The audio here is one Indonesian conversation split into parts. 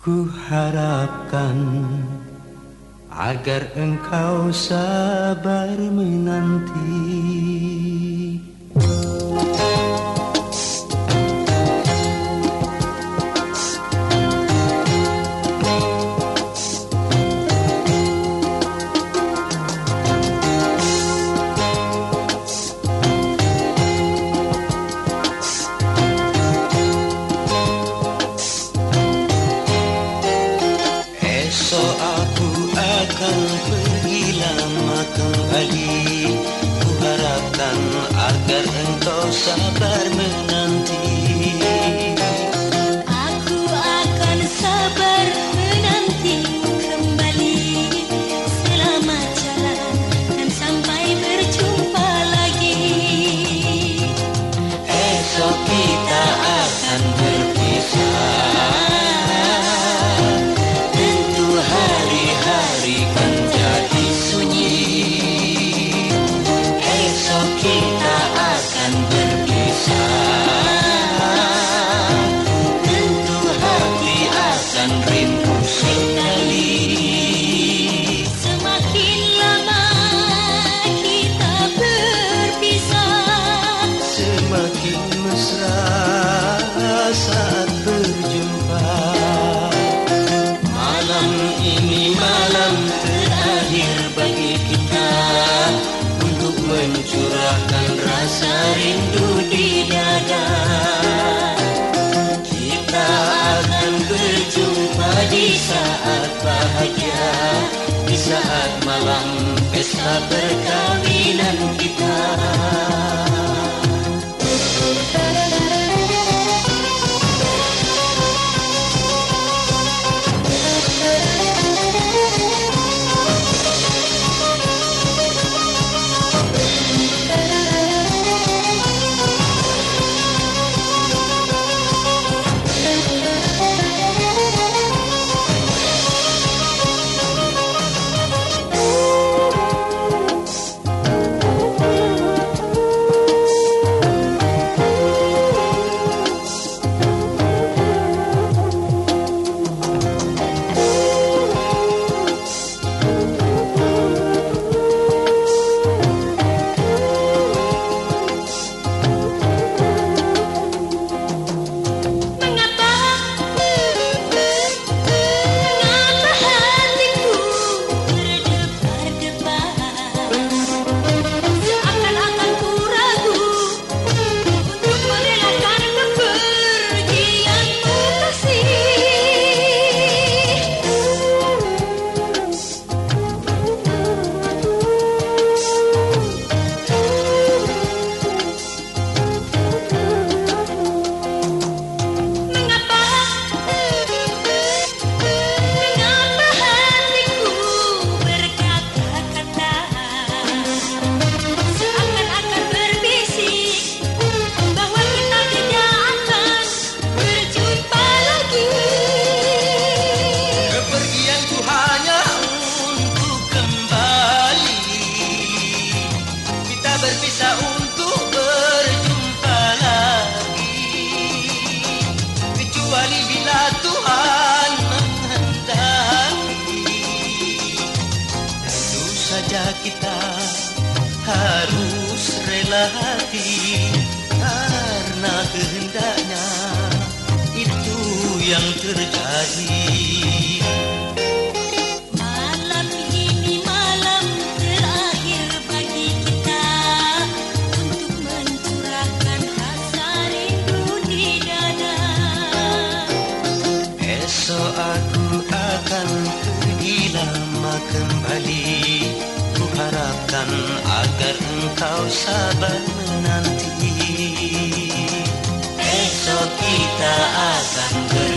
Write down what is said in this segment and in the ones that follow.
Ku harapkan agar engkau sabar menanti. Kembali Ku harapkan agar engkau sabar pesta perkawinan kita harus rela hati Karena kehendaknya itu yang terjadi harapkan agar engkau sabar menanti. Esok kita akan berpisah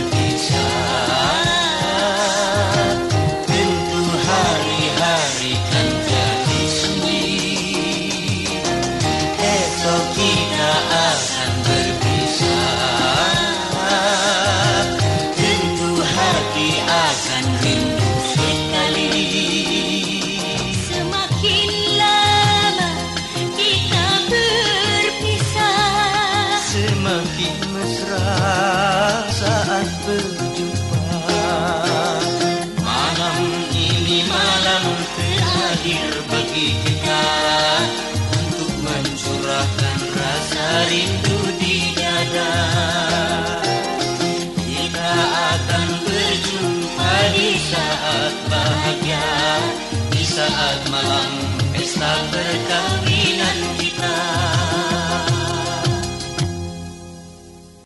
hadir bagi kita untuk mencurahkan rasa rindu di dada. Kita akan berjumpa di saat bahagia, di saat malam pesta berkah.